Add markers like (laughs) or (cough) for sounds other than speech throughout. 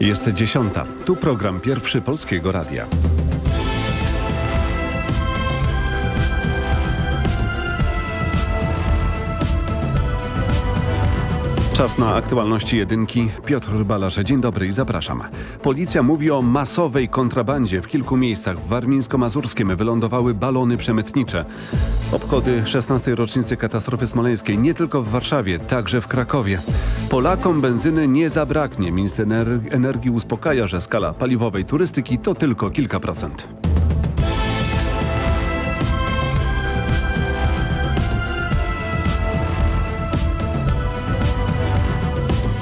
Jest dziesiąta. Tu program pierwszy Polskiego Radia. Czas na aktualności jedynki. Piotr Balarze, dzień dobry i zapraszam. Policja mówi o masowej kontrabandzie. W kilku miejscach w Warmińsko-Mazurskim wylądowały balony przemytnicze. Obchody 16. rocznicy katastrofy smoleńskiej nie tylko w Warszawie, także w Krakowie. Polakom benzyny nie zabraknie. Minister energii uspokaja, że skala paliwowej turystyki to tylko kilka procent.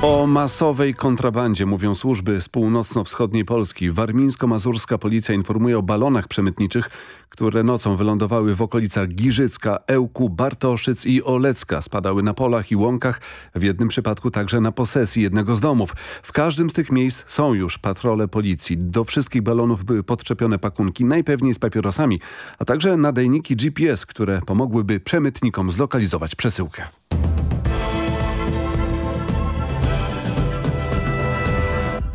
O masowej kontrabandzie mówią służby z północno-wschodniej Polski. Warmińsko-mazurska policja informuje o balonach przemytniczych, które nocą wylądowały w okolicach Giżycka, Ełku, Bartoszyc i Olecka. Spadały na polach i łąkach, w jednym przypadku także na posesji jednego z domów. W każdym z tych miejsc są już patrole policji. Do wszystkich balonów były podczepione pakunki, najpewniej z papierosami, a także nadajniki GPS, które pomogłyby przemytnikom zlokalizować przesyłkę.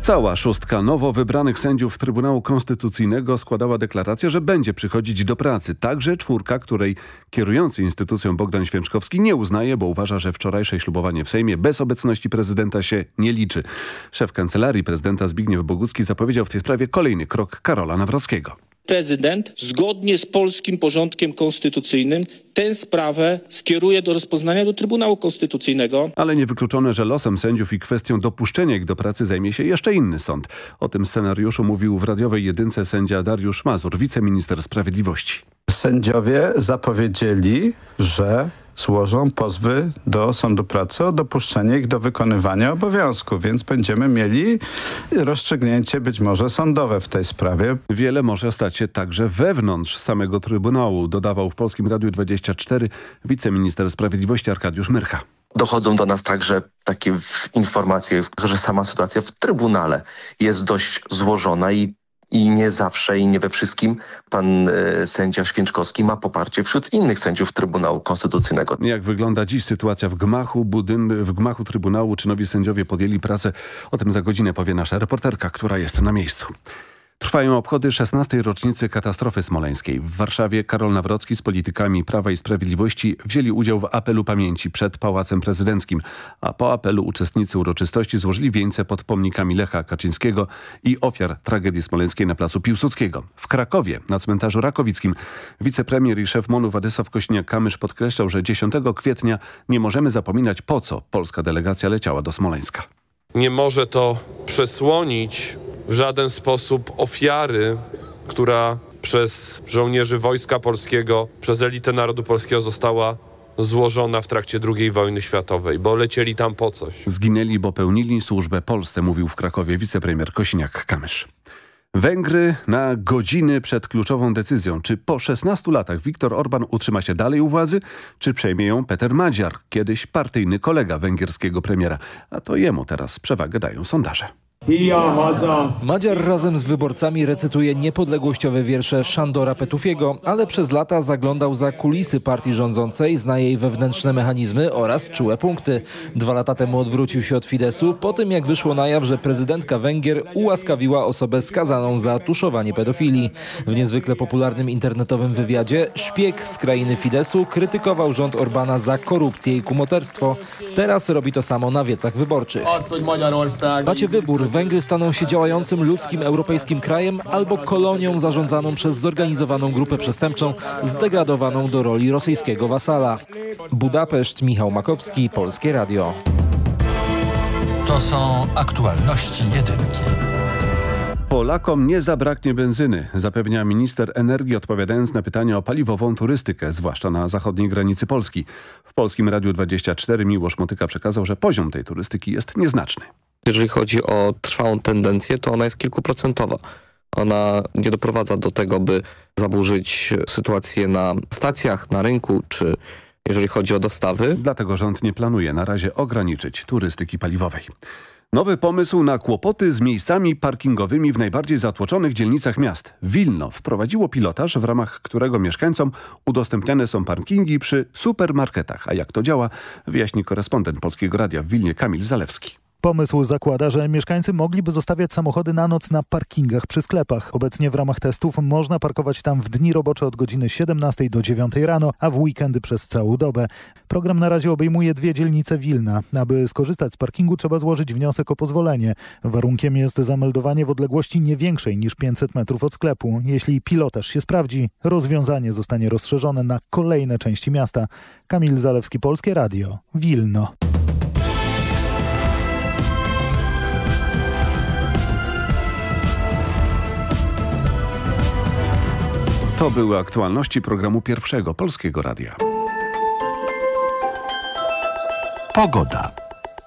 Cała szóstka nowo wybranych sędziów Trybunału Konstytucyjnego składała deklarację, że będzie przychodzić do pracy. Także czwórka, której kierujący instytucją Bogdan Święczkowski nie uznaje, bo uważa, że wczorajsze ślubowanie w Sejmie bez obecności prezydenta się nie liczy. Szef kancelarii prezydenta Zbigniew Bogucki zapowiedział w tej sprawie kolejny krok Karola Nawrockiego prezydent zgodnie z polskim porządkiem konstytucyjnym tę sprawę skieruje do rozpoznania do Trybunału Konstytucyjnego. Ale niewykluczone, że losem sędziów i kwestią dopuszczenia ich do pracy zajmie się jeszcze inny sąd. O tym scenariuszu mówił w radiowej jedynce sędzia Dariusz Mazur, wiceminister sprawiedliwości. Sędziowie zapowiedzieli, że złożą pozwy do Sądu Pracy o dopuszczenie ich do wykonywania obowiązku, więc będziemy mieli rozstrzygnięcie być może sądowe w tej sprawie. Wiele może stać się także wewnątrz samego Trybunału, dodawał w Polskim Radiu 24 wiceminister sprawiedliwości Arkadiusz Myrcha. Dochodzą do nas także takie informacje, że sama sytuacja w Trybunale jest dość złożona i i nie zawsze i nie we wszystkim pan e, sędzia Święczkowski ma poparcie wśród innych sędziów Trybunału Konstytucyjnego. Jak wygląda dziś sytuacja w gmachu, budyn w gmachu Trybunału? Czy nowi sędziowie podjęli pracę? O tym za godzinę powie nasza reporterka, która jest na miejscu. Trwają obchody 16. rocznicy katastrofy smoleńskiej. W Warszawie Karol Nawrocki z politykami Prawa i Sprawiedliwości wzięli udział w apelu pamięci przed Pałacem Prezydenckim, a po apelu uczestnicy uroczystości złożyli wieńce pod pomnikami Lecha Kaczyńskiego i ofiar tragedii smoleńskiej na placu Piłsudskiego. W Krakowie na cmentarzu Rakowickim wicepremier i szef MONU Władysław Kośniak-Kamysz podkreślał, że 10 kwietnia nie możemy zapominać po co polska delegacja leciała do Smoleńska. Nie może to przesłonić w żaden sposób ofiary, która przez żołnierzy Wojska Polskiego, przez elitę narodu polskiego została złożona w trakcie II wojny światowej, bo lecieli tam po coś. Zginęli, bo pełnili służbę Polsce, mówił w Krakowie wicepremier Kosiniak-Kamysz. Węgry na godziny przed kluczową decyzją, czy po 16 latach Viktor Orban utrzyma się dalej u władzy, czy przejmie ją Peter Madziar, kiedyś partyjny kolega węgierskiego premiera. A to jemu teraz przewagę dają sondaże. Madziar razem z wyborcami recytuje niepodległościowe wiersze Szandora Petufiego, ale przez lata zaglądał za kulisy partii rządzącej, zna jej wewnętrzne mechanizmy oraz czułe punkty. Dwa lata temu odwrócił się od Fidesu po tym jak wyszło na jaw, że prezydentka Węgier ułaskawiła osobę skazaną za tuszowanie pedofilii. W niezwykle popularnym internetowym wywiadzie szpieg z krainy Fidesu krytykował rząd Orbana za korupcję i kumoterstwo. Teraz robi to samo na wiecach wyborczych. Macie wybór Węgry staną się działającym ludzkim europejskim krajem albo kolonią zarządzaną przez zorganizowaną grupę przestępczą zdegradowaną do roli rosyjskiego wasala. Budapeszt, Michał Makowski, Polskie Radio. To są aktualności jedynki. Polakom nie zabraknie benzyny, zapewnia minister energii odpowiadając na pytania o paliwową turystykę, zwłaszcza na zachodniej granicy Polski. W Polskim Radiu 24 Miłosz Motyka przekazał, że poziom tej turystyki jest nieznaczny. Jeżeli chodzi o trwałą tendencję, to ona jest kilkuprocentowa. Ona nie doprowadza do tego, by zaburzyć sytuację na stacjach, na rynku, czy jeżeli chodzi o dostawy. Dlatego rząd nie planuje na razie ograniczyć turystyki paliwowej. Nowy pomysł na kłopoty z miejscami parkingowymi w najbardziej zatłoczonych dzielnicach miast. Wilno wprowadziło pilotaż, w ramach którego mieszkańcom udostępniane są parkingi przy supermarketach. A jak to działa, wyjaśni korespondent Polskiego Radia w Wilnie Kamil Zalewski. Pomysł zakłada, że mieszkańcy mogliby zostawiać samochody na noc na parkingach przy sklepach. Obecnie w ramach testów można parkować tam w dni robocze od godziny 17 do 9 rano, a w weekendy przez całą dobę. Program na razie obejmuje dwie dzielnice Wilna. Aby skorzystać z parkingu trzeba złożyć wniosek o pozwolenie. Warunkiem jest zameldowanie w odległości nie większej niż 500 metrów od sklepu. Jeśli pilotaż się sprawdzi, rozwiązanie zostanie rozszerzone na kolejne części miasta. Kamil Zalewski, Polskie Radio, Wilno. To były aktualności programu Pierwszego Polskiego Radia. Pogoda.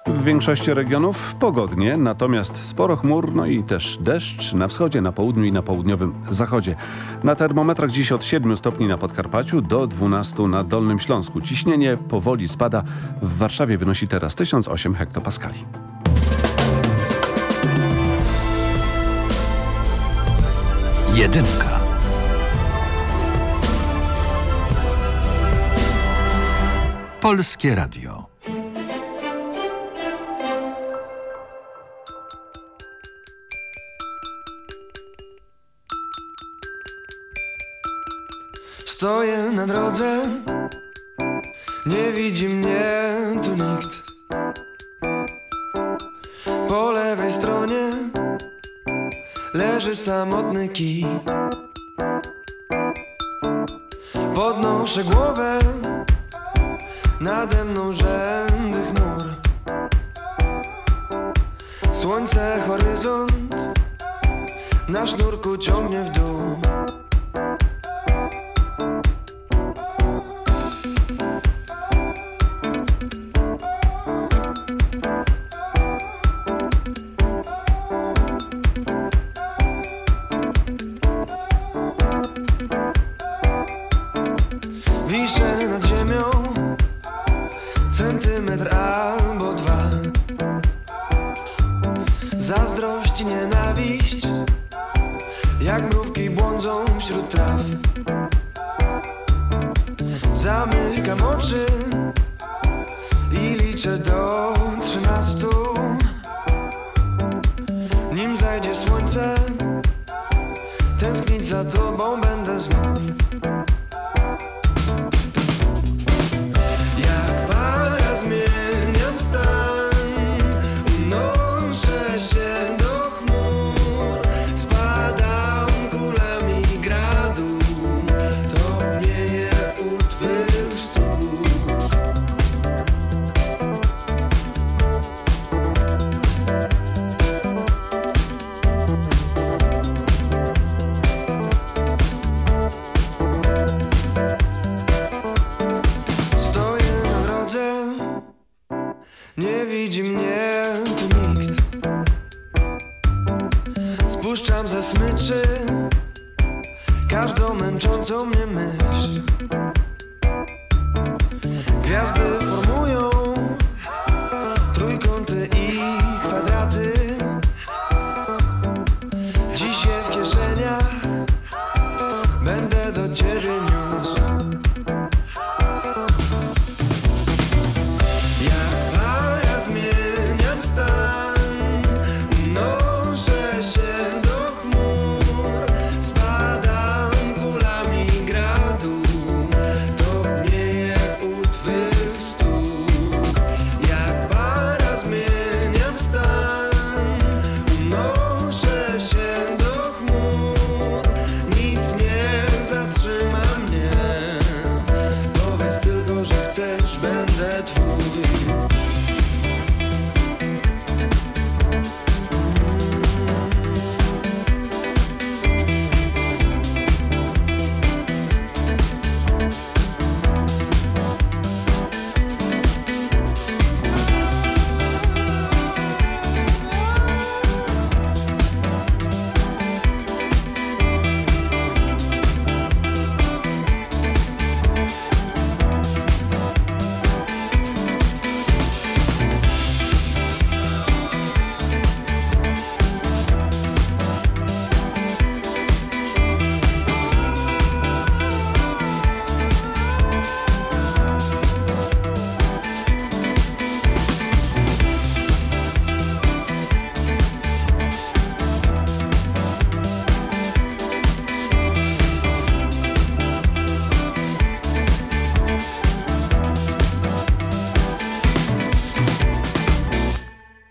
W większości regionów pogodnie, natomiast sporo chmur, no i też deszcz na wschodzie, na południu i na południowym zachodzie. Na termometrach dziś od 7 stopni na Podkarpaciu do 12 na Dolnym Śląsku. Ciśnienie powoli spada. W Warszawie wynosi teraz 1008 hektopaskali. Jedynka. Polskie Radio. Stoję na drodze, nie widzi mnie tu nikt. Po lewej stronie leży samotny kij. Podnoszę głowę, nade mną rzędy chmur. Słońce, horyzont, na sznurku ciągnie w dół. Centymetr albo dwa. Zazdrość nienawiść Jak mrówki błądzą wśród traw. Zamykam oczy I liczę do trzynastu. Nim zajdzie słońce Tęsknić za tobą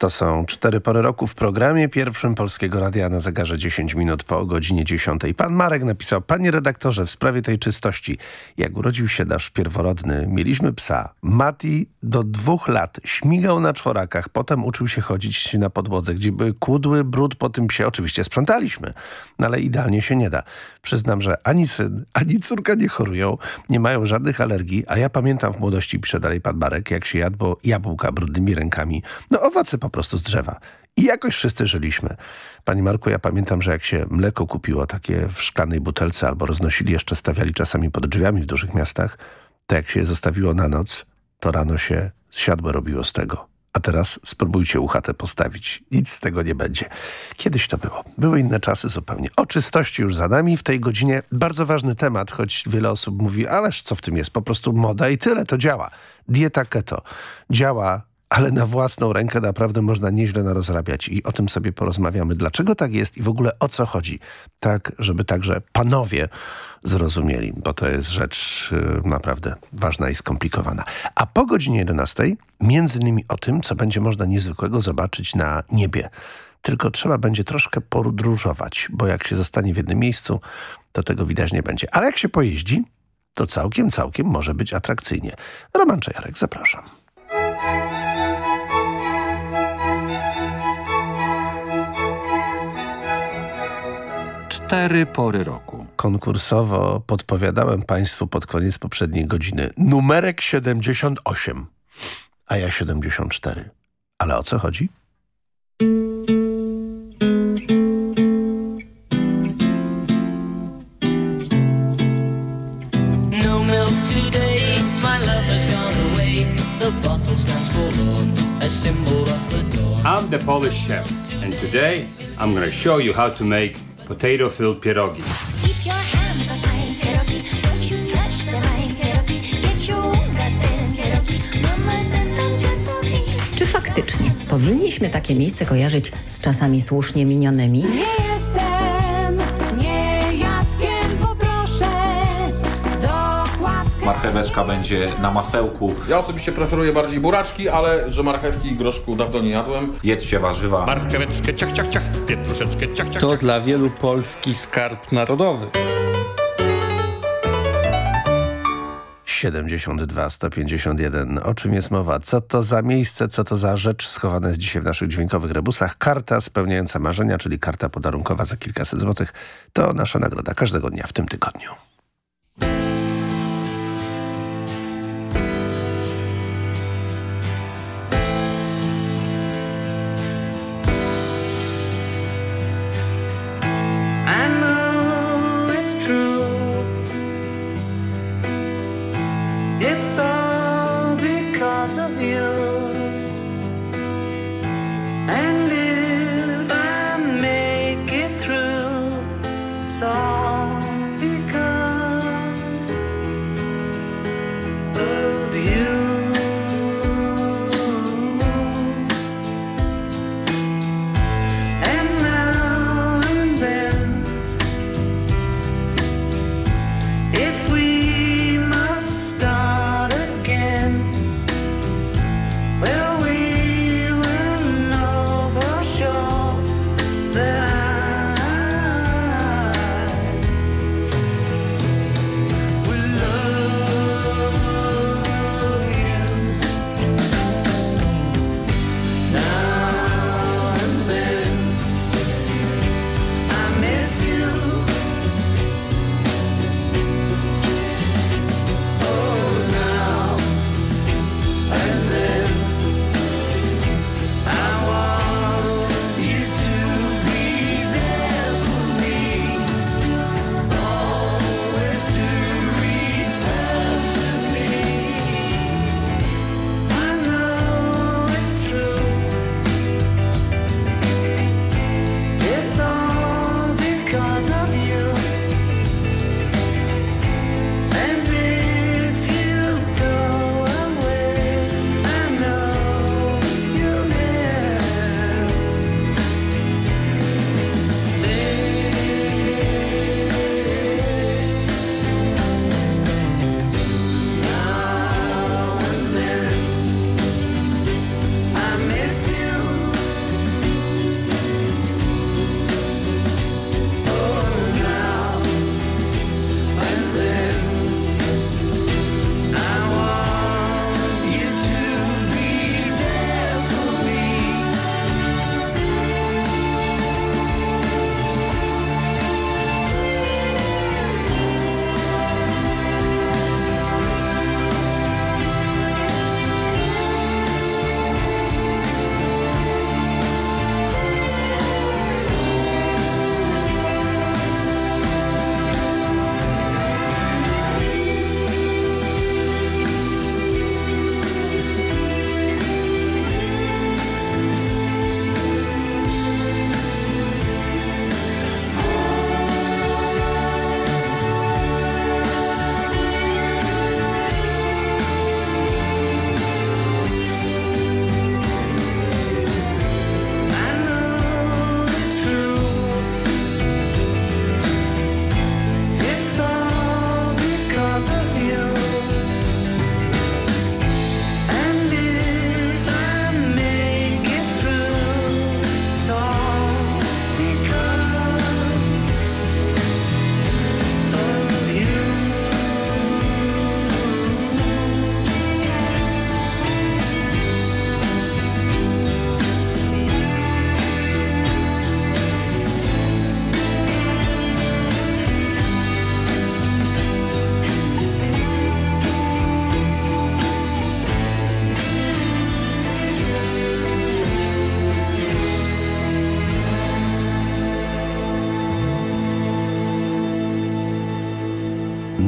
To są cztery pory roku w programie pierwszym Polskiego Radia na zegarze 10 minut po godzinie 10. Pan Marek napisał, panie redaktorze, w sprawie tej czystości. Jak urodził się nasz pierworodny, mieliśmy psa. Mati do dwóch lat śmigał na czworakach, potem uczył się chodzić na podłodze, gdzie były kudły, brud po tym psie. Oczywiście sprzątaliśmy, no ale idealnie się nie da. Przyznam, że ani syn, ani córka nie chorują, nie mają żadnych alergii, a ja pamiętam w młodości, pisze dalej pan Marek, jak się jadło jabłka brudnymi rękami. No owoce po prostu z drzewa. I jakoś wszyscy żyliśmy. Panie Marku, ja pamiętam, że jak się mleko kupiło takie w szklanej butelce albo roznosili, jeszcze stawiali czasami pod drzwiami w dużych miastach, to jak się je zostawiło na noc, to rano się siadło robiło z tego. A teraz spróbujcie uchatę postawić. Nic z tego nie będzie. Kiedyś to było. Były inne czasy zupełnie. O czystości już za nami. W tej godzinie bardzo ważny temat, choć wiele osób mówi, ależ co w tym jest? Po prostu moda i tyle. To działa. Dieta keto. Działa ale na własną rękę naprawdę można nieźle narozrabiać i o tym sobie porozmawiamy. Dlaczego tak jest i w ogóle o co chodzi? Tak, żeby także panowie zrozumieli, bo to jest rzecz y, naprawdę ważna i skomplikowana. A po godzinie 11 między innymi o tym, co będzie można niezwykłego zobaczyć na niebie. Tylko trzeba będzie troszkę podróżować, bo jak się zostanie w jednym miejscu, to tego widać nie będzie. Ale jak się pojeździ, to całkiem, całkiem może być atrakcyjnie. Roman Czajarek, zapraszam. Cztery pory roku. Konkursowo podpowiadałem Państwu pod koniec poprzedniej godziny numerek 78, a ja 74. Ale o co chodzi? No. I'm the Polish chef, and today I'm gonna show you how to make hands behind pierogi. Czy faktycznie powinniśmy takie miejsce kojarzyć z czasami słusznie minionymi? Marcheweczka będzie na masełku. Ja osobiście preferuję bardziej buraczki, ale że marchewki i groszku dawno nie jadłem. Jedzcie warzywa. Marcheweczkę ciach, ciach, ciach, pietruszeczkę ciach, ciach, To ciach. dla wielu polski skarb narodowy. 72 151. O czym jest mowa? Co to za miejsce, co to za rzecz schowana jest dzisiaj w naszych dźwiękowych rebusach? Karta spełniająca marzenia, czyli karta podarunkowa za kilkaset złotych. To nasza nagroda każdego dnia w tym tygodniu.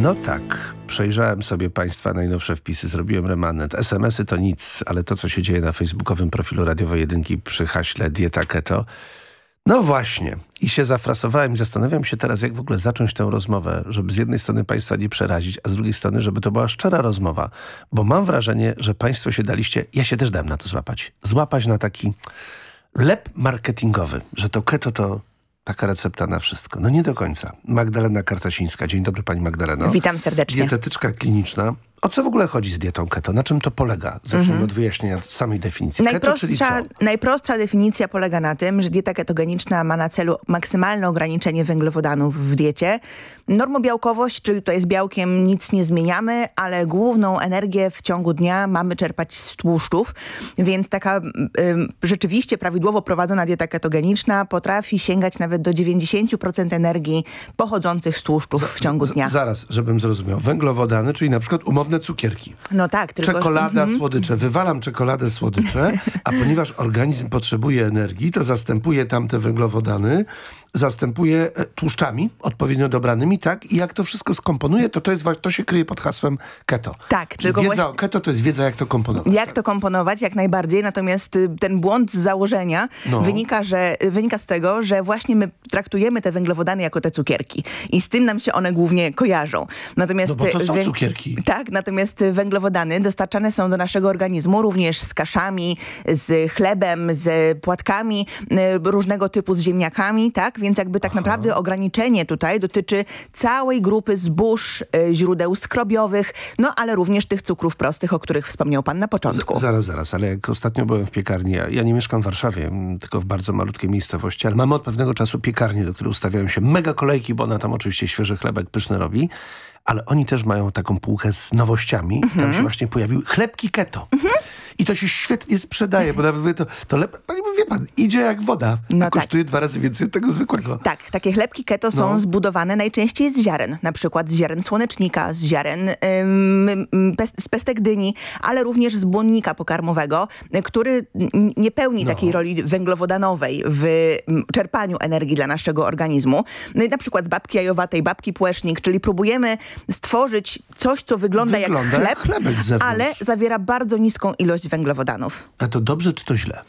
No tak, przejrzałem sobie Państwa najnowsze wpisy, zrobiłem remanent. SMS-y to nic, ale to, co się dzieje na facebookowym profilu Radiowej Jedynki przy haśle Dieta Keto, no właśnie. I się zafrasowałem i zastanawiam się teraz, jak w ogóle zacząć tę rozmowę, żeby z jednej strony Państwa nie przerazić, a z drugiej strony, żeby to była szczera rozmowa. Bo mam wrażenie, że Państwo się daliście, ja się też dałem na to złapać, złapać na taki lep marketingowy, że to keto to taka recepta na wszystko. No nie do końca. Magdalena Kartasińska. Dzień dobry Pani Magdaleno. Witam serdecznie. Dietetyczka kliniczna. O co w ogóle chodzi z dietą keto? Na czym to polega? Zacznijmy Mhm. od wyjaśnienia samej definicji. Keto, czyli co? Najprostsza, najprostsza definicja polega na tym, że dieta ketogeniczna ma na celu maksymalne ograniczenie węglowodanów w diecie. Normobiałkowość, czyli to jest białkiem, nic nie zmieniamy, ale główną energię w ciągu dnia mamy czerpać z tłuszczów, więc taka ym, rzeczywiście prawidłowo prowadzona dieta ketogeniczna potrafi sięgać nawet do 90% energii pochodzących z tłuszczów w ciągu dnia. Z, zaraz, żebym zrozumiał. Węglowodany, czyli na przykład umowne cukierki. No tak, tylko... Czekolada, Mhm. słodycze. Wywalam czekoladę, słodycze, a ponieważ organizm potrzebuje energii, to zastępuje tamte węglowodany, zastępuje e, tłuszczami odpowiednio dobranymi, tak? I jak to wszystko skomponuje, to to, jest, to się kryje pod hasłem keto. Tak, Czyli tylko wiedza właśnie- o keto to jest wiedza, jak to komponować. Jak to komponować? Jak najbardziej. Natomiast y, ten błąd z założenia No. wynika, że, y, wynika z tego, że właśnie my traktujemy te węglowodany jako te cukierki. I z tym nam się one głównie kojarzą. Natomiast, No bo to y, są cukierki. Tak, natomiast węglowodany dostarczane są do naszego organizmu również z kaszami, z chlebem, z płatkami, różnego typu z ziemniakami, tak? Więc jakby tak naprawdę ograniczenie tutaj dotyczy całej grupy zbóż, y, źródeł skrobiowych, no ale również tych cukrów prostych, o których wspomniał pan na początku. Z, zaraz, zaraz, ale jak ostatnio byłem w piekarni, ja, ja nie mieszkam w Warszawie, tylko w bardzo malutkiej miejscowości, ale mamy od pewnego czasu piekarnię, do której ustawiają się mega kolejki, bo ona tam oczywiście świeży chlebek pyszny robi, ale oni też mają taką półkę z nowościami. Mhm. Tam się właśnie pojawiły chlebki keto. I to się świetnie sprzedaje, bo nawet to, to lep... Wie pan, idzie jak woda, a kosztuje dwa razy więcej od tego zwykłego. Tak, takie chlebki keto są No. zbudowane najczęściej z ziaren, na przykład z ziaren słonecznika, z ziaren ym, pes, z pestek dyni, ale również z błonnika pokarmowego, który nie pełni No. takiej roli węglowodanowej w czerpaniu energii dla naszego organizmu. No i na przykład z babki jajowatej, babki płesznik, czyli próbujemy stworzyć coś, co wygląda, Wygląda jak jak chleb, zewnątrz. ale zawiera bardzo niską ilość węglowodanów. A to dobrze czy to źle?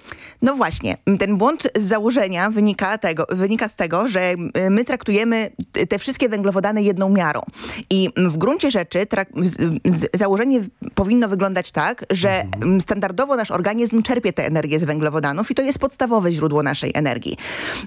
No właśnie, ten błąd z założenia wynika, tego, wynika z tego, że y, my traktujemy te wszystkie węglowodany jedną miarą. I w gruncie rzeczy założenie powinno wyglądać tak, że mm, standardowo nasz organizm czerpie tę energię z węglowodanów i to jest podstawowe źródło naszej energii.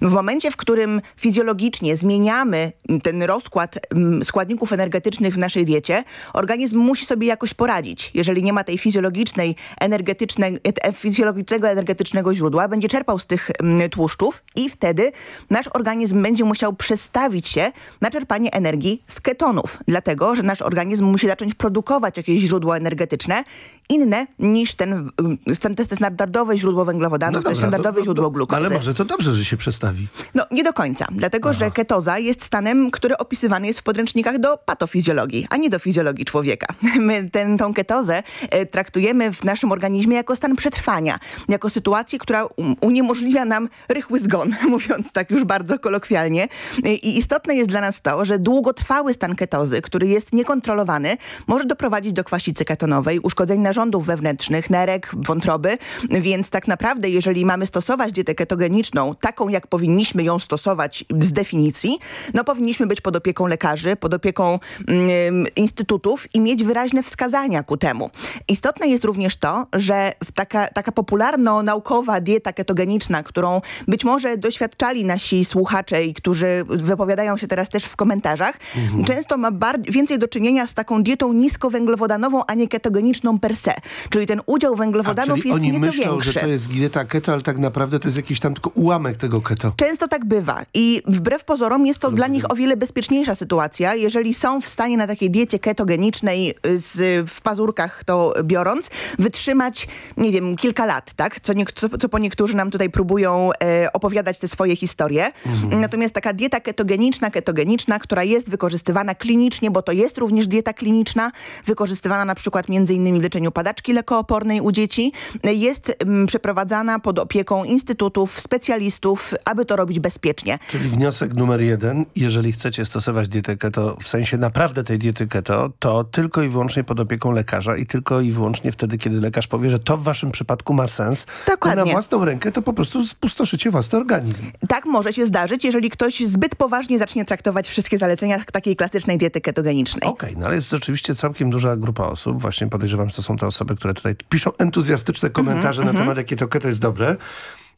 W momencie, w którym fizjologicznie zmieniamy ten rozkład składników energetycznych w naszej diecie, organizm musi sobie jakoś poradzić. Jeżeli nie ma tej fizjologicznej, energetycznej, e, fizjologicznego, energetycznego źródła, będzie czerpał z tych mm, tłuszczów i wtedy nasz organizm będzie musiał przestawić się na czerpanie energii z ketonów. Dlatego, że nasz organizm musi zacząć produkować jakieś źródło energetyczne inne niż ten, ten, te standardowe źródło węglowodanów, to dobra, standardowe to- źródło no, glukozy. Ale może to dobrze, że się przestawi. No nie do końca, dlatego że ketoza jest stanem, który opisywany jest w podręcznikach do patofizjologii, a nie do fizjologii człowieka. (laughs) My ten, tą ketozę e, traktujemy w naszym organizmie jako stan przetrwania, jako sytuację, która uniemożliwia nam rychły zgon, (laughs) mówiąc tak już bardzo kolokwialnie. E, I istotne jest dla nas to, że długotrwały stan ketozy, który jest niekontrolowany, może doprowadzić do kwasicy ketonowej, uszkodzeń narządów wewnętrznych, nerek, wątroby, więc tak naprawdę jeżeli mamy stosować dietę ketogeniczną, taką jak powinniśmy ją stosować z definicji, no powinniśmy być pod opieką lekarzy, pod opieką mm, instytutów i mieć wyraźne wskazania ku temu. Istotne jest również to, że taka, taka popularno-naukowa dieta ketogeniczna, którą być może doświadczali nasi słuchacze i którzy wypowiadają się teraz też w komentarzach, Mhm. często ma więcej do czynienia z taką dietą niskowęglowodanową, a nie ketogeniczną per se. Czyli ten udział A, węglowodanów czyli jest oni nieco myślą, większy. że to jest dieta keto, ale tak naprawdę to jest jakiś tam tylko ułamek tego keto. Często tak bywa i wbrew pozorom jest to dla nich o wiele bezpieczniejsza sytuacja, jeżeli są w stanie na takiej diecie ketogenicznej y, z, w pazurkach to biorąc, wytrzymać, nie wiem, kilka lat, tak? Co, nie, co, co po niektórzy nam tutaj próbują e, opowiadać te swoje historie. Mhm. Natomiast taka dieta ketogeniczna, ketogeniczna, która jest wykorzystywana klinicznie, bo to jest również dieta kliniczna, wykorzystywana na przykład między innymi w leczeniu padaczki lekoopornej u dzieci jest mm, przeprowadzana pod opieką instytutów, specjalistów, aby to robić bezpiecznie. Czyli wniosek numer jeden, jeżeli chcecie stosować dietę keto, w sensie naprawdę tej diety keto, to tylko i wyłącznie pod opieką lekarza i tylko i wyłącznie wtedy, kiedy lekarz powie, że to w waszym przypadku ma sens, Dokładnie. a na własną rękę to po prostu spustoszycie własny organizm. Tak może się zdarzyć, jeżeli ktoś zbyt poważnie zacznie traktować wszystkie zalecenia takiej klasycznej diety ketogenicznej. Okej, no ale jest rzeczywiście całkiem duża grupa osób, właśnie podejrzewam, że to są te osoby, które tutaj piszą entuzjastyczne komentarze na mhm. temat, jakie to keto jest dobre.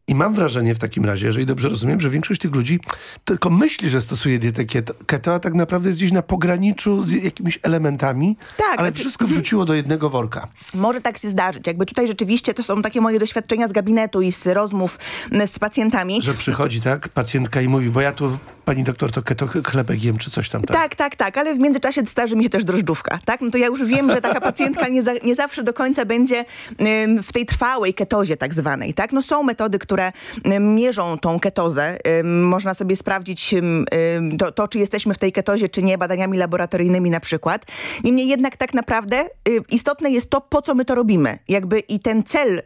I mam wrażenie w takim razie, jeżeli dobrze rozumiem, że większość tych ludzi tylko myśli, że stosuje dietę keto, keto a tak naprawdę jest gdzieś na pograniczu z jakimiś elementami, Tak, ale znaczy- wszystko wrzuciło do jednego worka. Może tak się zdarzyć. Jakby tutaj rzeczywiście to są takie moje doświadczenia z gabinetu i z rozmów z pacjentami. Że przychodzi tak pacjentka i mówi, bo ja tu, pani doktor, to keto chlebek jem, czy coś tam. Tak, Tak, tak, tak, ale w międzyczasie starzy mi się też drożdżówka, tak? No to ja już wiem, że taka (laughs) pacjentka nie, za, nie zawsze do końca będzie ym, w tej trwałej ketozie tak zwanej, tak? No są metody, które ym, mierzą tą ketozę. Ym, można sobie sprawdzić to, to, czy jesteśmy w tej ketozie, czy nie, badaniami laboratoryjnymi na przykład. Niemniej jednak tak naprawdę y, istotne jest to, po co my to robimy. Jakby i ten cel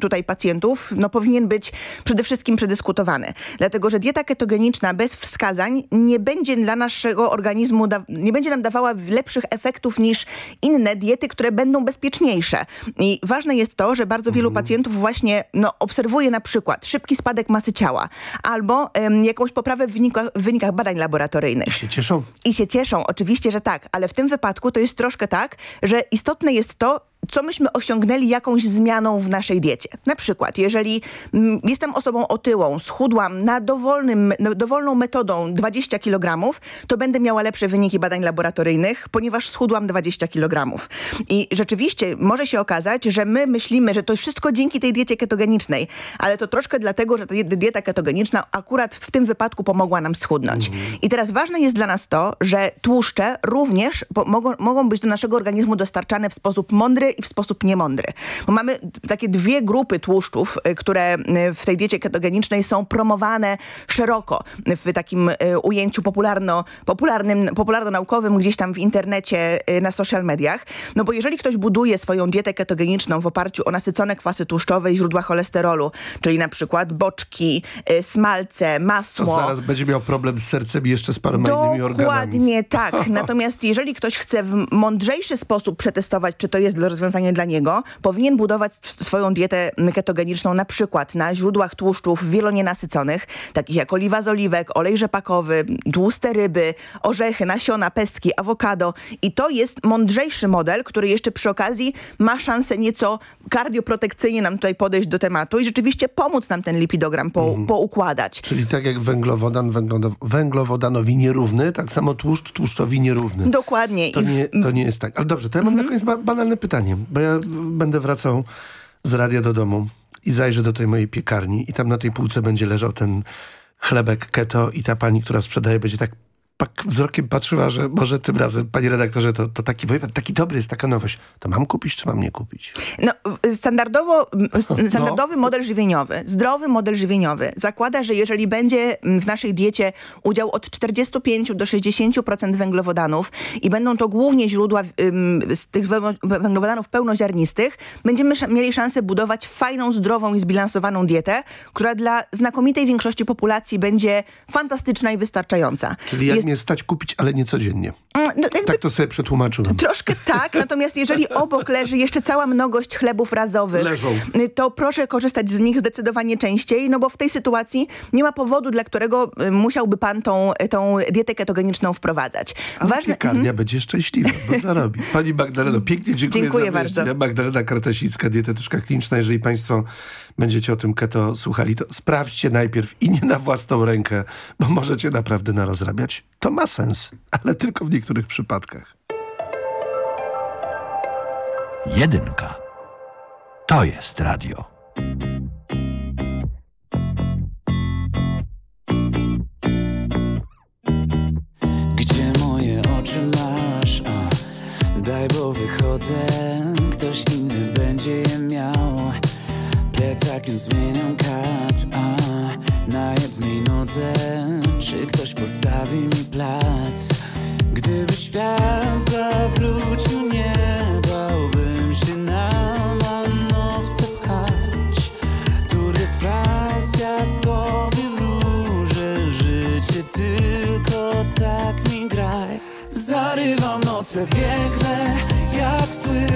tutaj pacjentów, no powinien być przede wszystkim przedyskutowany. Dlatego, że dieta ketogeniczna bez wskazań nie będzie dla naszego organizmu, nie będzie nam dawała lepszych efektów niż inne diety, które będą bezpieczniejsze. I ważne jest to, że bardzo wielu pacjentów właśnie no, obserwuje na przykład szybki spadek masy ciała albo em, jakąś poprawę w wynikach, w wynikach badań laboratoryjnych. się cieszą. I się cieszą, oczywiście, że tak, ale w tym wypadku to jest troszkę tak, że istotne jest to, co myśmy osiągnęli jakąś zmianą w naszej diecie. Na przykład, jeżeli mm, jestem osobą otyłą, schudłam na, dowolnym, na dowolną metodą 20 kg, to będę miała lepsze wyniki badań laboratoryjnych, ponieważ schudłam 20 kg. I rzeczywiście może się okazać, że my myślimy, że to wszystko dzięki tej diecie ketogenicznej, ale to troszkę dlatego, że ta diet- dieta ketogeniczna akurat w tym wypadku pomogła nam schudnąć. I teraz ważne jest dla nas to, że tłuszcze również mogą, mogą być do naszego organizmu dostarczane w sposób mądry i w sposób niemądry. Bo mamy takie dwie grupy tłuszczów, y, które y, w tej diecie ketogenicznej są promowane szeroko w takim y, ujęciu popularno, popularnym, popularno-naukowym gdzieś tam w internecie, na social mediach. No bo jeżeli ktoś buduje swoją dietę ketogeniczną w oparciu o nasycone kwasy tłuszczowe i źródła cholesterolu, czyli na przykład boczki, smalce, To masło, zaraz będzie miał problem z sercem i jeszcze z paroma innymi organami. Dokładnie tak. (laughs) Natomiast jeżeli ktoś chce w mądrzejszy sposób przetestować, czy to jest rozwiązanie dla niego, powinien budować sw- swoją dietę ketogeniczną na przykład na źródłach tłuszczów wielonienasyconych, takich jak oliwa z oliwek, olej rzepakowy, tłuste ryby, orzechy, nasiona, pestki, awokado. I to jest mądrzejszy model, który jeszcze przy okazji ma szansę nieco kardioprotekcyjnie nam tutaj podejść do tematu i rzeczywiście pomóc nam ten lipidogram po, Mhm. poukładać. Czyli tak jak węglowodan węglowodanowi nierówny, tak samo tłuszcz tłuszczowi nierówny. Dokładnie. To nie, to nie jest tak. Ale dobrze, to ja mam na koniec ba banalne pytanie, bo ja będę wracał z radia do domu i zajrzę do tej mojej piekarni i tam na tej półce będzie leżał ten chlebek keto i ta pani, która sprzedaje, będzie tak pak wzrokiem patrzyła, że może tym razem, panie redaktorze, to, to taki, pan, taki dobry jest taka nowość. To mam kupić, czy mam nie kupić? No, standardowo, No. standardowy model żywieniowy, zdrowy model żywieniowy zakłada, że jeżeli będzie w naszej diecie udział od 45 do 60% węglowodanów i będą to głównie źródła ym, z tych węglo- węglowodanów pełnoziarnistych, będziemy mieli szansę budować fajną, zdrową i zbilansowaną dietę, która dla znakomitej większości populacji będzie fantastyczna i wystarczająca. Czyli jak mnie stać kupić, ale nie codziennie. Mm, no, Tak to sobie przetłumaczyłem. Troszkę tak, natomiast jeżeli (laughs) obok leży jeszcze cała mnogość chlebów razowych, Leżą. y, to proszę korzystać z nich zdecydowanie częściej, no bo w tej sytuacji nie ma powodu, dla którego y, musiałby pan tą, tą dietę ketogeniczną wprowadzać. Ale Ważne, piekarnia Mhm. będzie szczęśliwa, bo (laughs) zarobi. Pani Magdaleno, pięknie dziękuję, Dziękuję za bardzo. wyjaśnienia. Magdalena Kartasińska, dietetyczka kliniczna. Jeżeli państwo będziecie o tym keto słuchali, to sprawdźcie najpierw i nie na własną rękę, bo możecie naprawdę narozrabiać. To ma sens, ale tylko w niektórych przypadkach. Jedynka. To jest radio. Gdzie moje oczy masz? A, daj, bo wychodzę Ktoś inny będzie je miał Plecakiem zmieniam kadr A, na jednej nodze czy ktoś postawi mi plac? Gdyby świat zawrócił, nie bałbym się na manowce pchać. Tu refraz ja sobie wróżę życie, tylko tak mi graj. Zarywam noce, biegnę jak sły.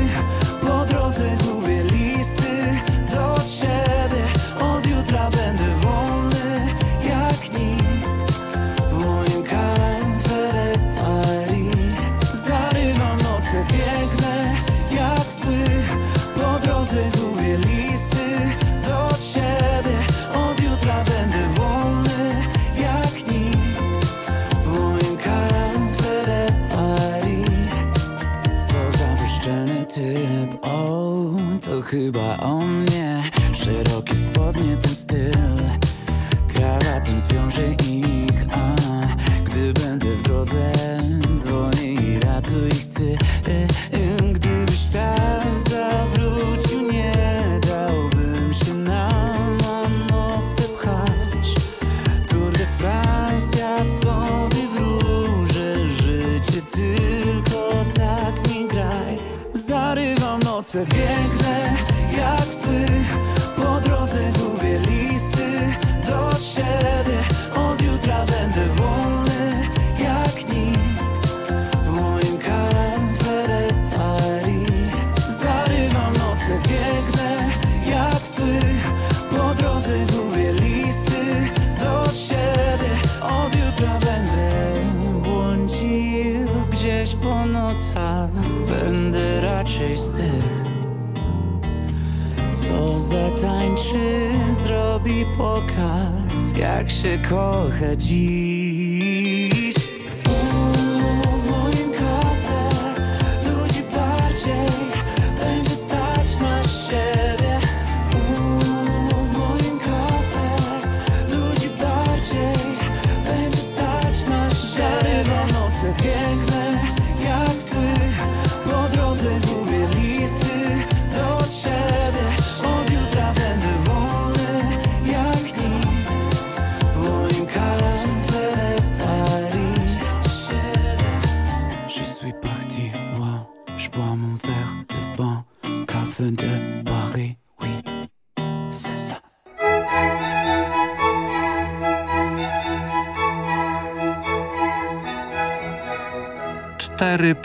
Chyba o mnie. Szerokie spodnie, ten styl. Krawatem zwiąże ich, a Gdy będę w drodze, dzwonię i ratuj ich ty e, e, Gdyby świat zawrócił, nie dałbym się na manowce pchać. Tour de France, ja sobie wróżę życie Tylko tak mi graj. Zarywam noce, biegnę jak zły Po drodze gubię listy do ciebie pokaz Jak się kocha dziś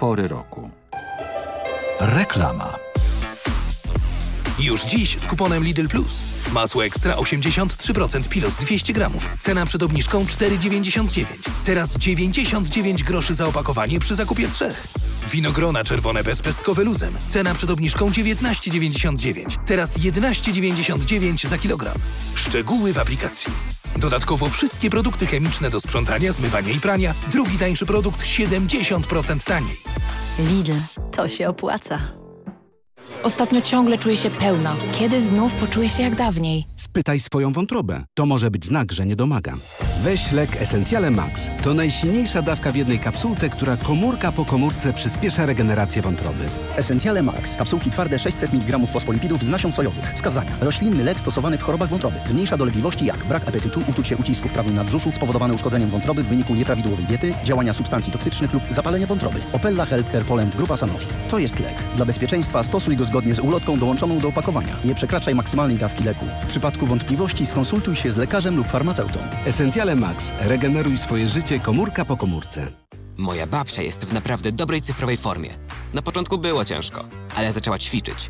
pory roku. Reklama. Już dziś z kuponem Lidl Plus. Masło ekstra 83% pilos 200 gramów. Cena przed obniżką 4,99. Teraz 99 groszy za opakowanie przy zakupie trzech. Winogrona czerwone bezpestkowe luzem. Cena przed obniżką 19,99. Teraz 11,99 za kilogram. Szczegóły w aplikacji. Dodatkowo wszystkie produkty chemiczne do sprzątania, zmywania i prania. Drugi tańszy produkt 70% taniej. Lidl, to się opłaca. Ostatnio ciągle czuję się pełna. Kiedy znów poczuję się jak dawniej? Spytaj swoją wątrobę. To może być znak, że nie domagam. Weź lek Essentiale Max. To najsilniejsza dawka w jednej kapsułce, która komórka po komórce przyspiesza regenerację wątroby. Essentiale Max. Kapsułki twarde 600 mg fosfolipidów z nasion sojowych. Wskazania. Roślinny lek stosowany w chorobach wątroby. Zmniejsza dolegliwości jak brak apetytu, uczucie ucisku w prawym nadbrzuszu spowodowane uszkodzeniem wątroby w wyniku nieprawidłowej diety, działania substancji toksycznych lub zapalenie wątroby. Opella Healthcare Poland Grupa Sanofi. To jest lek. Dla bezpieczeństwa stosuj go zgodnie z ulotką dołączoną do opakowania. Nie przekraczaj maksymalnej dawki leku. W przypadku wątpliwości skonsultuj się z lekarzem lub farmaceutą. Essentiale Max. Regeneruj swoje życie komórka po komórce. Moja babcia jest w naprawdę dobrej cyfrowej formie. Na początku było ciężko, ale zaczęła ćwiczyć.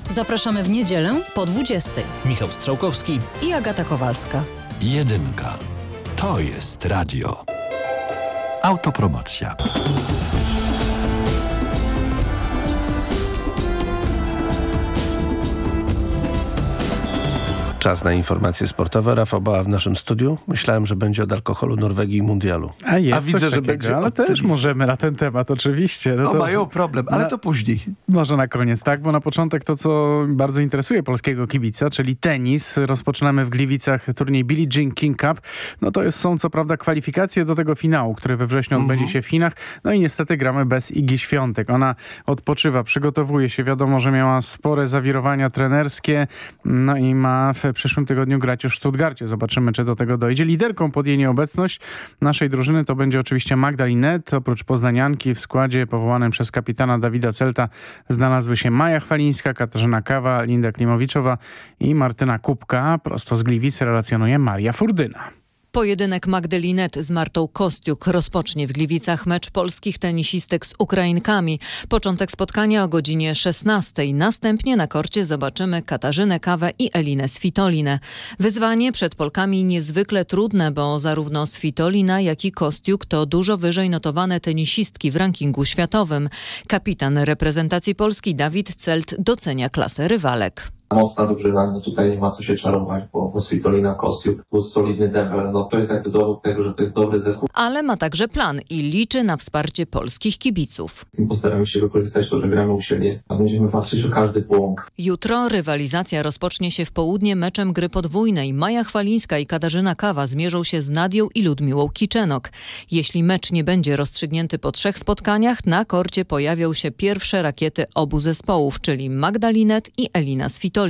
Zapraszamy w niedzielę po 20. Michał Strzałkowski i Agata Kowalska. Jedynka. To jest radio. Autopromocja. Czas na informacje sportowe. Rafał Bała w naszym studiu. Myślałem, że będzie od alkoholu Norwegii i mundialu. A, jest A widzę, coś że takiego, będzie Ale też tenisy. możemy na ten temat, oczywiście. No mają problem, ale to później. Może na koniec, tak? Bo na początek to, co bardzo interesuje polskiego kibica, czyli tenis. Rozpoczynamy w Gliwicach turniej Billie Jean King Cup. No to jest, są co prawda kwalifikacje do tego finału, który we wrześniu Mhm. odbędzie się w Chinach. No i niestety gramy bez Igi Świątek. Ona odpoczywa, przygotowuje się. Wiadomo, że miała spore zawirowania trenerskie. No i ma w przyszłym tygodniu grać już w Stuttgarcie. Zobaczymy, czy do tego dojdzie. Liderką pod jej nieobecność naszej drużyny to będzie oczywiście Magda Linet. Oprócz poznanianki w składzie powołanym przez kapitana Dawida Celta znalazły się Maja Chwalińska, Katarzyna Kawa, Linda Klimowiczowa i Martyna Kubka. Prosto z Gliwicy relacjonuje Maria Furdyna. Pojedynek Magdalinet z Martą Kostiuk rozpocznie w Gliwicach mecz polskich tenisistek z Ukrainkami. Początek spotkania o godzinie 16. Następnie na korcie zobaczymy Katarzynę Kawę i Elinę Svitolinę. Wyzwanie przed Polkami niezwykle trudne, bo zarówno Svitolina, jak i Kostiuk to dużo wyżej notowane tenisistki w rankingu światowym. Kapitan reprezentacji Polski Dawid Celt docenia klasę rywalek. Mocna drużyna, no tutaj nie ma co się czarować, bo, bo Svitolina, Kostiuk plus solidny Denver, no to jest jakby dowód tego, że to jest dobry zespół. Ale ma także plan i liczy na wsparcie polskich kibiców. Postaramy się wykorzystać to, że gramy u siebie, a będziemy walczyć o każdy punkt. Jutro rywalizacja rozpocznie się w południe meczem gry podwójnej. Maja Chwalińska i Katarzyna Kawa zmierzą się z Nadią i Ludmiłą Kiczenok. Jeśli mecz nie będzie rozstrzygnięty po trzech spotkaniach, na korcie pojawią się pierwsze rakiety obu zespołów, czyli Magdalinet i Elina Svitolina.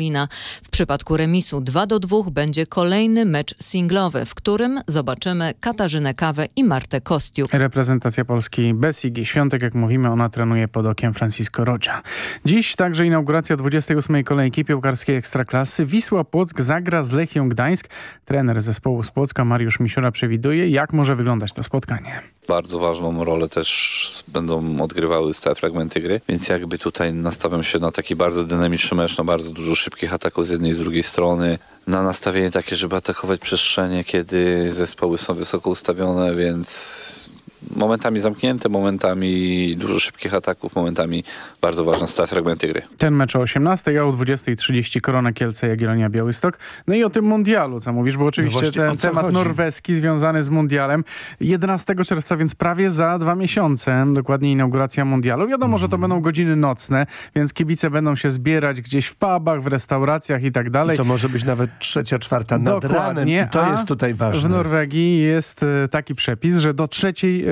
W przypadku remisu 2 do 2 będzie kolejny mecz singlowy, w którym zobaczymy Katarzynę Kawę i Martę Kostiuk. Reprezentacja Polski bez Igi Świątek, jak mówimy, ona trenuje pod okiem Francisco Rodzia. Dziś także inauguracja 28. kolejki piłkarskiej Ekstraklasy. Wisła Płock zagra z Lechią Gdańsk. Trener zespołu z Płocka Mariusz Misiora przewiduje, jak może wyglądać to spotkanie. Bardzo ważną rolę też będą odgrywały stałe fragmenty gry, więc jakby tutaj nastawiam się na taki bardzo dynamiczny mecz, na bardzo dużo szybkich ataków z jednej i z drugiej strony, na nastawienie takie, żeby atakować przestrzenie, kiedy zespoły są wysoko ustawione, więc momentami zamknięte, momentami dużo szybkich ataków, momentami bardzo ważne stałe fragmenty gry. Ten mecz o 18, a o 20.30 Korona Kielce, Jagiellonia Białystok. No i o tym mundialu, co mówisz, bo oczywiście No ten temat chodzi? norweski związany z mundialem. 11 czerwca, więc prawie za dwa miesiące, dokładnie inauguracja mundialu. Wiadomo, że to Mhm. będą godziny nocne, więc kibice będą się zbierać gdzieś w pubach, w restauracjach i tak dalej. I to może być nawet trzecia, czwarta nad ranem. I to jest tutaj ważne. W Norwegii jest e, taki przepis, że do trzeciej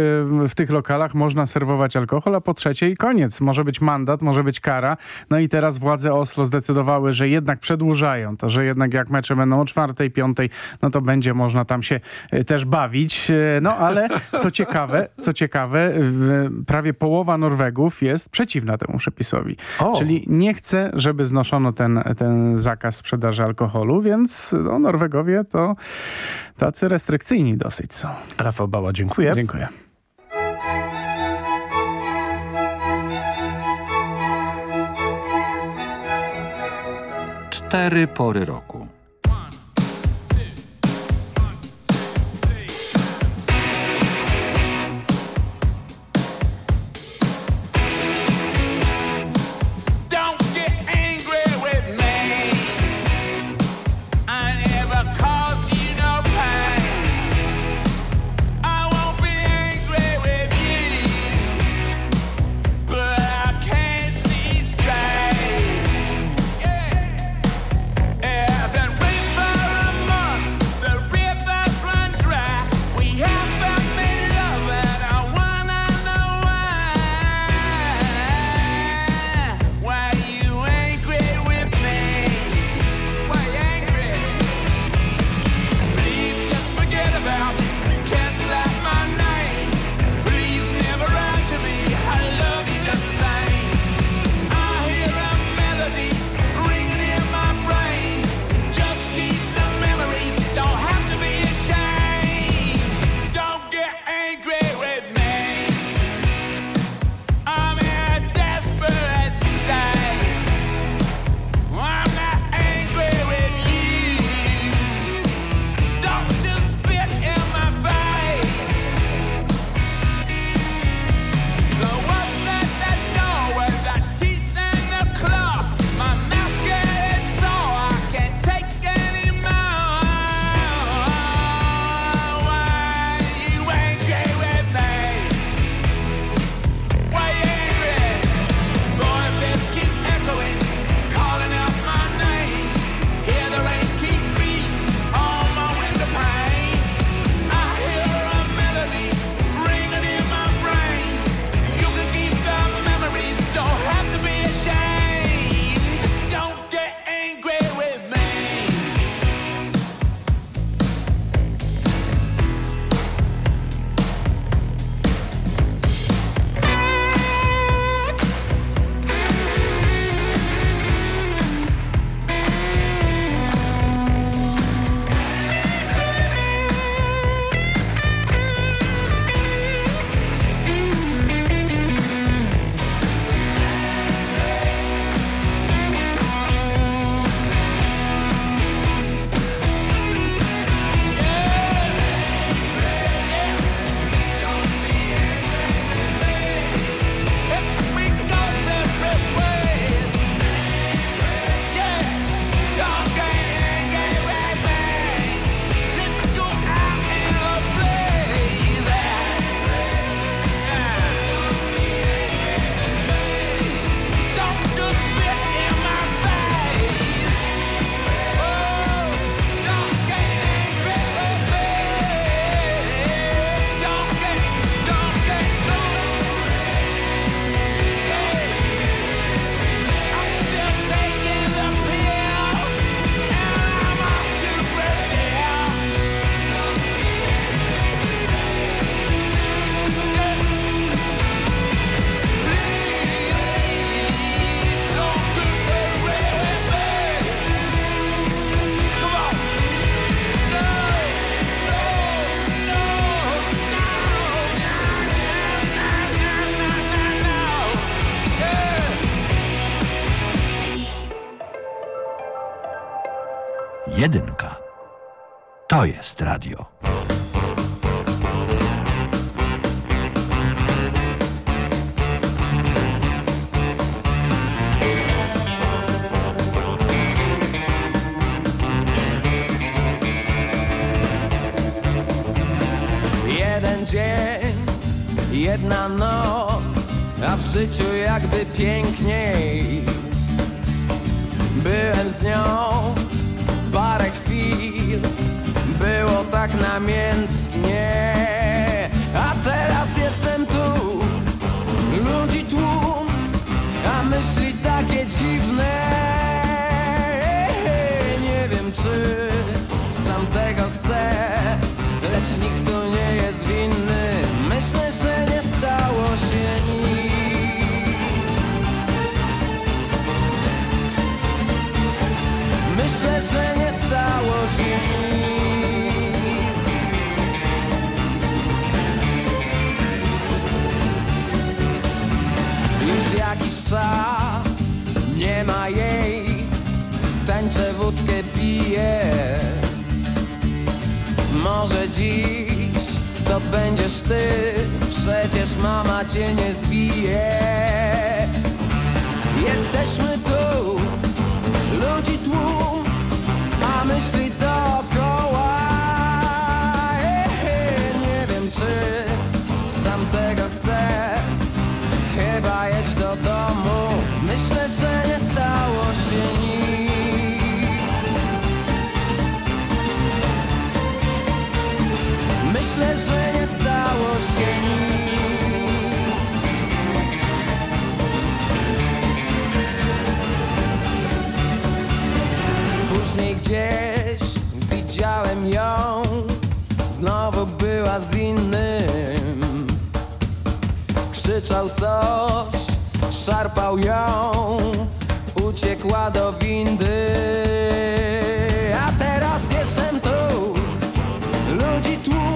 w tych lokalach można serwować alkohol, a po trzeciej koniec. Może być mandat, może być kara. No i teraz władze Oslo zdecydowały, że jednak przedłużają to, że jednak jak mecze będą o czwartej, piątej, no to będzie można tam się e, też bawić. E, no ale co ciekawe, co ciekawe, prawie połowa Norwegów jest przeciwna temu przepisowi. O. Czyli nie chce, żeby znoszono ten, ten zakaz sprzedaży alkoholu, więc no, Norwegowie to tacy restrykcyjni dosyć są. Rafał Bała, dziękuję. Dziękuję. Cztery pory roku. To jest radio. Jeden dzień, jedna noc, a w życiu jakby piękniej. Byłem z nią tak namiętnie, a teraz jestem tu Ludzi tłum A myśli takie dziwne. Nie wiem czy sam tego chcę Lecz nikt tu nie jest winny. Myślę, że nie stało się nic. Myślę, że nie stało się czas. Nie ma jej. Tańczę, wódkę piję. Może dziś to będziesz ty. Przecież mama cię nie zbije. Jesteśmy tu, ludzi tłum A myśli dookoła. Nie wiem czy sam tego chcę. Chyba jedź do domu. Myślę, że nie stało się nic. Myślę, że nie stało się nic. Później gdzieś widziałem ją. Znowu była z innym. Krzyczał coś, szarpał ją Uciekła do windy. A teraz jestem tu Ludzi tłum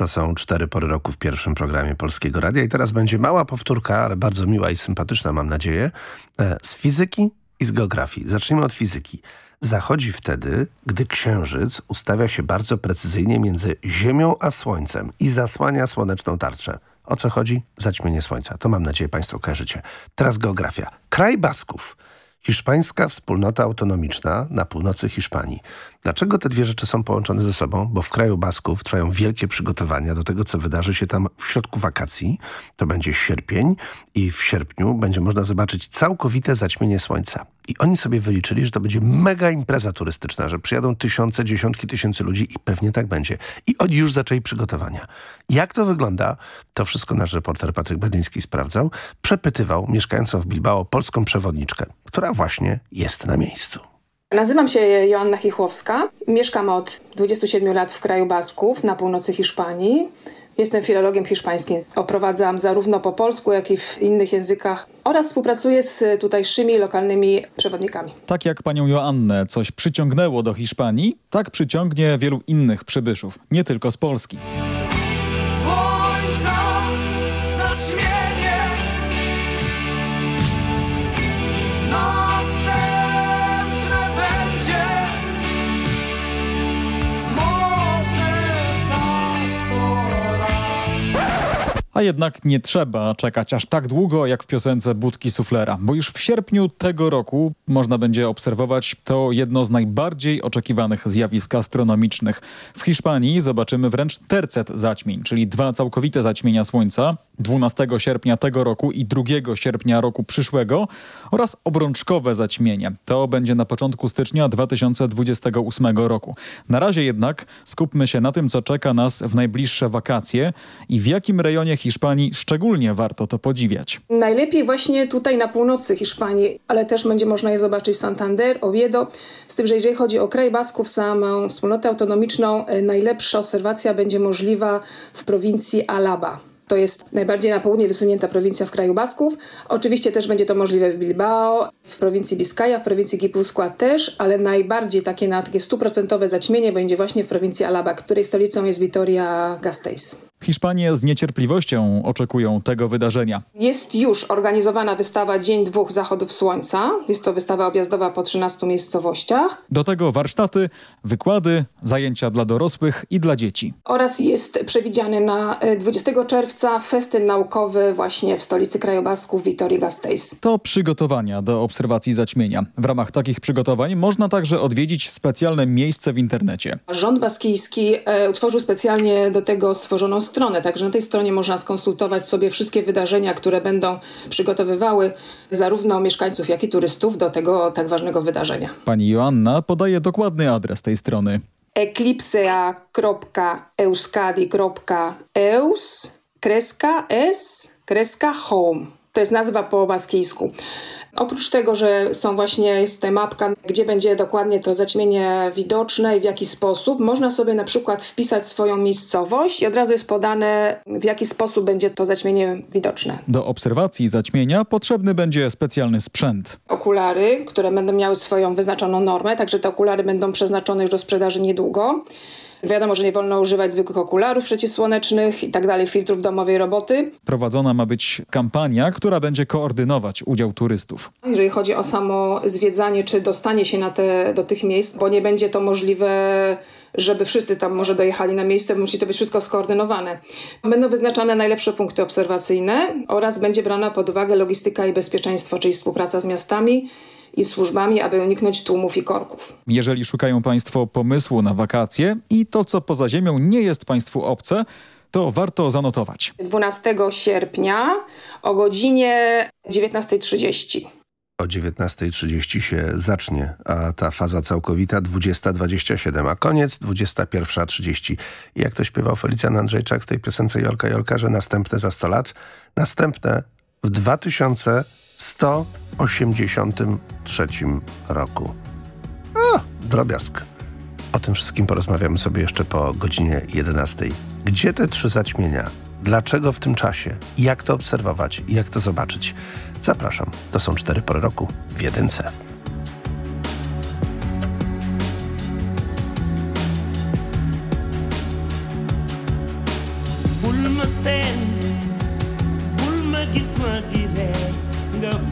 To są cztery pory roku w pierwszym programie Polskiego Radia i teraz będzie mała powtórka, ale bardzo miła i sympatyczna mam nadzieję, e, z fizyki i z geografii. Zacznijmy od fizyki. Zachodzi wtedy, gdy Księżyc ustawia się bardzo precyzyjnie między Ziemią a Słońcem i zasłania słoneczną tarczę. O co chodzi? Zaćmienie Słońca. To mam nadzieję Państwo kojarzycie. Teraz geografia. Kraj Basków. Hiszpańska wspólnota autonomiczna na północy Hiszpanii. Dlaczego te dwie rzeczy są połączone ze sobą? Bo w kraju Basków trwają wielkie przygotowania do tego, co wydarzy się tam w środku wakacji. To będzie sierpień i w sierpniu będzie można zobaczyć całkowite zaćmienie słońca. I oni sobie wyliczyli, że to będzie mega impreza turystyczna, że przyjadą tysiące, dziesiątki tysięcy ludzi i pewnie tak będzie. I oni już zaczęli przygotowania. Jak to wygląda? To wszystko nasz reporter Patryk Bedyński sprawdzał. Przepytywał mieszkającą w Bilbao polską przewodniczkę, która właśnie jest na miejscu. Nazywam się Joanna Chichłowska. Mieszkam od 27 lat w kraju Basków na północy Hiszpanii. Jestem filologiem hiszpańskim. Oprowadzam zarówno po polsku, jak i w innych językach oraz współpracuję z tutejszymi lokalnymi przewodnikami. Tak jak panią Joannę coś przyciągnęło do Hiszpanii, tak przyciągnie wielu innych przybyszów, nie tylko z Polski. A jednak nie trzeba czekać aż tak długo jak w piosence Budki Suflera, bo już w sierpniu tego roku można będzie obserwować to jedno z najbardziej oczekiwanych zjawisk astronomicznych. W Hiszpanii zobaczymy wręcz tercet zaćmień, czyli dwa całkowite zaćmienia Słońca 12 sierpnia tego roku i 2 sierpnia roku przyszłego oraz obrączkowe zaćmienie. To będzie na początku stycznia 2028 roku. Na razie jednak skupmy się na tym, co czeka nas w najbliższe wakacje i w jakim rejonie Hiszpanii szczególnie warto to podziwiać. Najlepiej właśnie tutaj na północy Hiszpanii, ale też będzie można je zobaczyć Santander, Oviedo. Z tym, że jeżeli chodzi o kraj Basków, samą wspólnotę autonomiczną, e, najlepsza obserwacja będzie możliwa w prowincji Alaba. To jest najbardziej na południe wysunięta prowincja w kraju Basków. Oczywiście też będzie to możliwe w Bilbao, w prowincji Biskaja, w prowincji Gipuzkoa też, ale najbardziej takie na takie stuprocentowe zaćmienie będzie właśnie w prowincji Alaba, której stolicą jest Vitoria Gasteiz. Hiszpanie z niecierpliwością oczekują tego wydarzenia. Jest już organizowana wystawa Dzień Dwóch Zachodów Słońca. Jest to wystawa objazdowa po 13 miejscowościach. Do tego warsztaty, wykłady, zajęcia dla dorosłych i dla dzieci. Oraz jest przewidziany na 20 e, czerwca festyn naukowy właśnie w stolicy Krajobasków Vitorii Gasteiz. To przygotowania do obserwacji zaćmienia. W ramach takich przygotowań można także odwiedzić specjalne miejsce w internecie. Rząd baskijski e, utworzył specjalnie do tego stworzoną stronę, także na tej stronie można skonsultować sobie wszystkie wydarzenia, które będą przygotowywały zarówno mieszkańców, jak i turystów do tego tak ważnego wydarzenia. Pani Joanna podaje dokładny adres tej strony eclipsea.euskadi.eus kreska s kreska home. To jest nazwa po baskijsku. Oprócz tego, że są właśnie, jest tutaj mapka, gdzie będzie dokładnie to zaćmienie widoczne i w jaki sposób, można sobie na przykład wpisać swoją miejscowość i od razu jest podane, w jaki sposób będzie to zaćmienie widoczne. Do obserwacji zaćmienia potrzebny będzie specjalny sprzęt. Okulary, które będą miały swoją wyznaczoną normę, także te okulary będą przeznaczone już do sprzedaży niedługo. Wiadomo, że nie wolno używać zwykłych okularów przeciwsłonecznych i tak dalej, filtrów domowej roboty. Prowadzona ma być kampania, która będzie koordynować udział turystów. Jeżeli chodzi o samo zwiedzanie, czy dostanie się na te, do tych miejsc, bo nie będzie to możliwe żeby wszyscy tam może dojechali na miejsce, musi to być wszystko skoordynowane. Będą wyznaczane najlepsze punkty obserwacyjne oraz będzie brana pod uwagę logistyka i bezpieczeństwo, czyli współpraca z miastami, i służbami, aby uniknąć tłumów i korków. Jeżeli szukają Państwo pomysłu na wakacje i to, co poza ziemią nie jest Państwu obce, to warto zanotować. 12 sierpnia o godzinie 19.30 o 19.30 się zacznie, a ta faza całkowita 20.27, a koniec 21.30. I jak to śpiewał Felicjan Andrzejczak w tej piosence Jolka Jolka, że następne za 100 lat, następne w 2183 roku. O, drobiazg. O tym wszystkim porozmawiamy sobie jeszcze po godzinie 11. Gdzie te trzy zaćmienia? Dlaczego w tym czasie? Jak to obserwować? Jak to zobaczyć? Zapraszam. To są cztery pory roku w jedynce.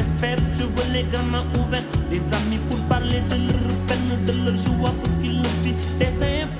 qu'ils désespèrent. Je veux les gamins ouverts, des amis pour parler de leur peine, de leur joie pour qu'ils le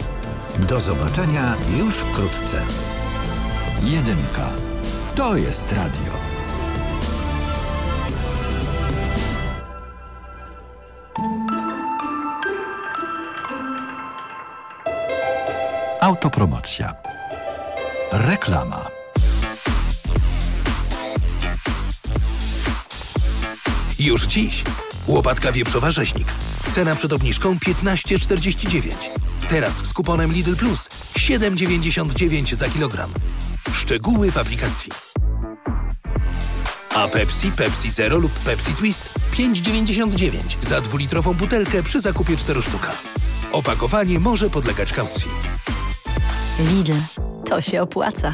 Do zobaczenia już wkrótce. Jedynka. To jest radio. Autopromocja. Reklama. Już dziś. Łopatka wieprzowa rzeźnik. Cena przed obniżką 15,49. Teraz z kuponem Lidl Plus 7,99 za kilogram. Szczegóły w aplikacji. A Pepsi, Pepsi Zero lub Pepsi Twist 5,99 za dwulitrową butelkę przy zakupie 4 sztuka. Opakowanie może podlegać kaucji. Lidl, to się opłaca.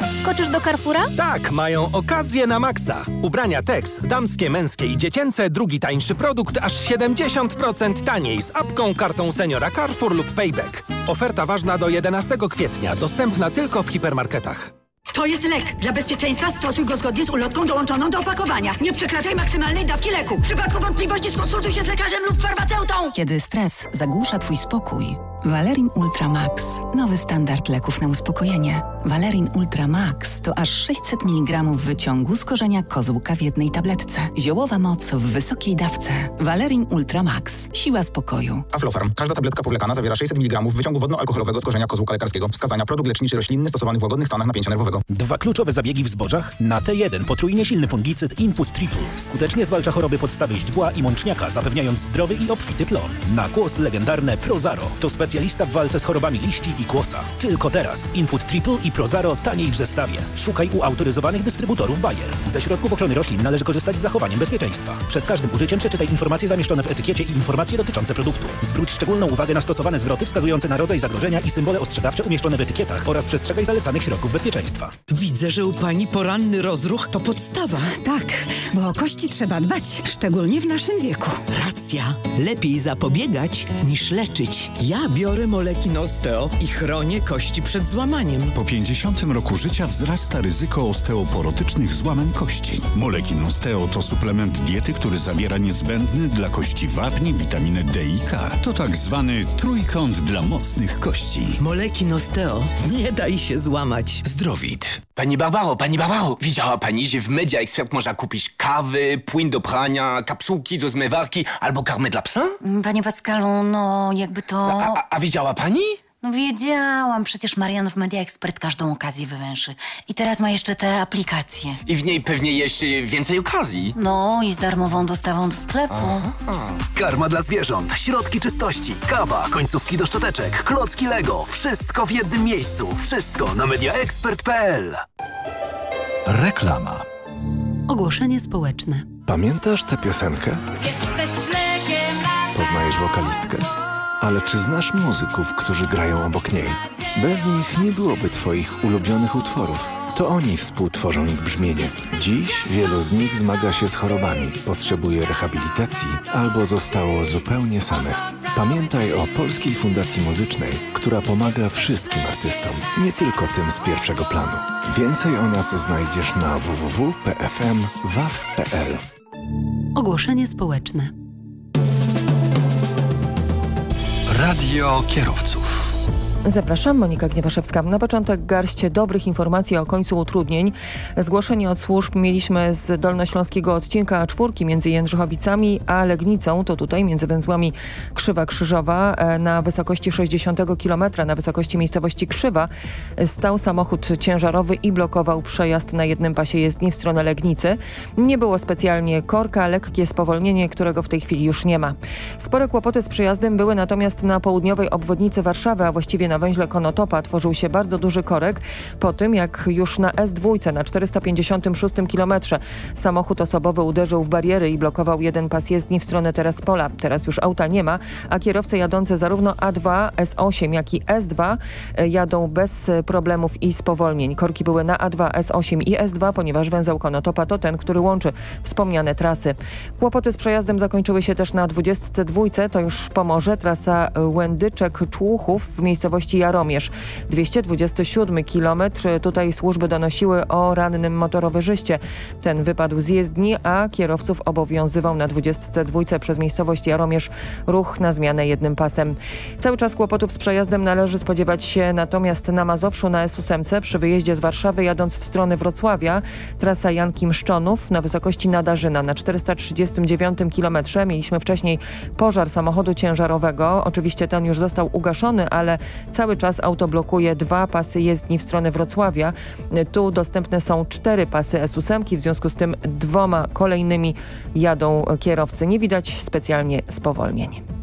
Wkoczysz do Carrefoura? Tak, mają okazję na maksa. Ubrania Tex, damskie, męskie i dziecięce, drugi tańszy produkt aż 70% taniej z apką, kartą seniora Carrefour lub Payback. Oferta ważna do 11 kwietnia, dostępna tylko w hipermarketach. To jest lek. Dla bezpieczeństwa stosuj go zgodnie z ulotką dołączoną do opakowania. Nie przekraczaj maksymalnej dawki leku. W przypadku wątpliwości skonsultuj się z lekarzem lub farmaceutą. Kiedy stres zagłusza twój spokój, Valerin Ultra Max. Nowy standard leków na uspokojenie. Valerin Ultra Max to aż 600 mg wyciągu z korzenia kozłka w jednej tabletce. Ziołowa moc w wysokiej dawce. Valerin Ultra Max. Siła spokoju. Aflofarm. Każda tabletka powlekana zawiera 600 mg wyciągu wodno-alkoholowego z korzenia kozłka lekarskiego. Wskazania produkt leczniczy roślinny stosowany w łagodnych stanach napięcia nerwowego. Dwa kluczowe zabiegi w zbożach na T1 potrójnie silny fungicyd Input Triple. Skutecznie zwalcza choroby podstawy źdźbła i mączniaka, zapewniając zdrowy i obfity plon. Na kłos legendarne Prozaro. To specjalista w walce z chorobami liści i kłosa. Tylko teraz Input Triple i Prozaro taniej w zestawie. Szukaj u autoryzowanych dystrybutorów Bayer. Ze środków ochrony roślin należy korzystać z zachowaniem bezpieczeństwa. Przed każdym użyciem przeczytaj informacje zamieszczone w etykiecie i informacje dotyczące produktu. Zwróć szczególną uwagę na stosowane zwroty wskazujące na rodzaj zagrożenia i symbole ostrzegawcze umieszczone w etykietach oraz przestrzegaj zalecanych środków bezpieczeństwa. Widzę, że u pani poranny rozruch to podstawa. Tak, bo o kości trzeba dbać, szczególnie w naszym wieku. Racja. Lepiej zapobiegać niż leczyć. Ja biorę moleki Osteo i chronię kości przed złamaniem. Po 50 roku życia wzrasta ryzyko osteoporotycznych złamań kości. Molekin Osteo to suplement diety, który zawiera niezbędny dla kości wapni, witaminę D i K. To tak zwany trójkąt dla mocnych kości. Molekin Osteo. Nie daj się złamać. Zdrowit. Pani Barbaro, pani Barbaro, widziała pani, że w Media Expert można kupić kawy, płyn do prania, kapsułki do zmywarki albo karmę dla psa? Panie Pascalu, no jakby to... A, a, a widziała pani? No wiedziałam, przecież Marian w Media Expert każdą okazję wywęszy. I teraz ma jeszcze te aplikacje. I w niej pewnie jeszcze więcej okazji. No i z darmową dostawą do sklepu. Karma dla zwierząt, środki czystości, kawa, końcówki do szczoteczek, klocki Lego. Wszystko w jednym miejscu. Wszystko na mediaexpert.pl Reklama. Ogłoszenie społeczne. Pamiętasz tę piosenkę? Jesteś Poznajesz wokalistkę? Ale czy znasz muzyków, którzy grają obok niej? Bez nich nie byłoby twoich ulubionych utworów. To oni współtworzą ich brzmienie. Dziś wielu z nich zmaga się z chorobami, potrzebuje rehabilitacji albo zostało zupełnie samych. Pamiętaj o Polskiej Fundacji Muzycznej, która pomaga wszystkim artystom, nie tylko tym z pierwszego planu. Więcej o nas znajdziesz na www.pfm.waw.pl Ogłoszenie społeczne. Radio kierowców. Zapraszam, Monika Gniewaszewska. Na początek garść dobrych informacji o końcu utrudnień. Zgłoszenie od służb mieliśmy z dolnośląskiego odcinka czwórki między Jędrzychowicami a Legnicą. To tutaj między węzłami Krzywa Krzyżowa e, na wysokości 60 km, na wysokości miejscowości Krzywa stał samochód ciężarowy i blokował przejazd na jednym pasie jezdni w stronę Legnicy. Nie było specjalnie korka, lekkie spowolnienie, którego w tej chwili już nie ma. Spore kłopoty z przejazdem były natomiast na południowej obwodnicy Warszawy, a właściwie na węźle Konotopa tworzył się bardzo duży korek po tym, jak już na S2 na 456 km samochód osobowy uderzył w bariery i blokował jeden pas jezdni w stronę Terespola. Teraz już auta nie ma, a kierowcy jadący zarówno A2, S8, jak i S2 e, jadą bez problemów i spowolnień. Korki były na A2, S8 i S2, ponieważ węzeł Konotopa to ten, który łączy wspomniane trasy. Kłopoty z przejazdem zakończyły się też na 22, to już pomoże trasa Łędyczek-Człuchów w miejscowości miejscowości Jaromierz. 227 km. Tutaj służby donosiły o rannym motorowerzyście. Ten wypadł z jezdni, a kierowców obowiązywał na 22 przez miejscowość Jaromierz ruch na zmianę jednym pasem. Cały czas kłopotów z przejazdem należy spodziewać się natomiast na Mazowszu na S8 przy wyjeździe z Warszawy jadąc w stronę Wrocławia. Trasa Janki Mszczonów na wysokości Nadarzyna na 439 km. Mieliśmy wcześniej pożar samochodu ciężarowego. Oczywiście ten już został ugaszony, ale cały czas auto blokuje dwa pasy jezdni w stronę Wrocławia. Tu dostępne są cztery pasy S8, w związku z tym dwoma kolejnymi jadą kierowcy. Nie widać specjalnie spowolnień.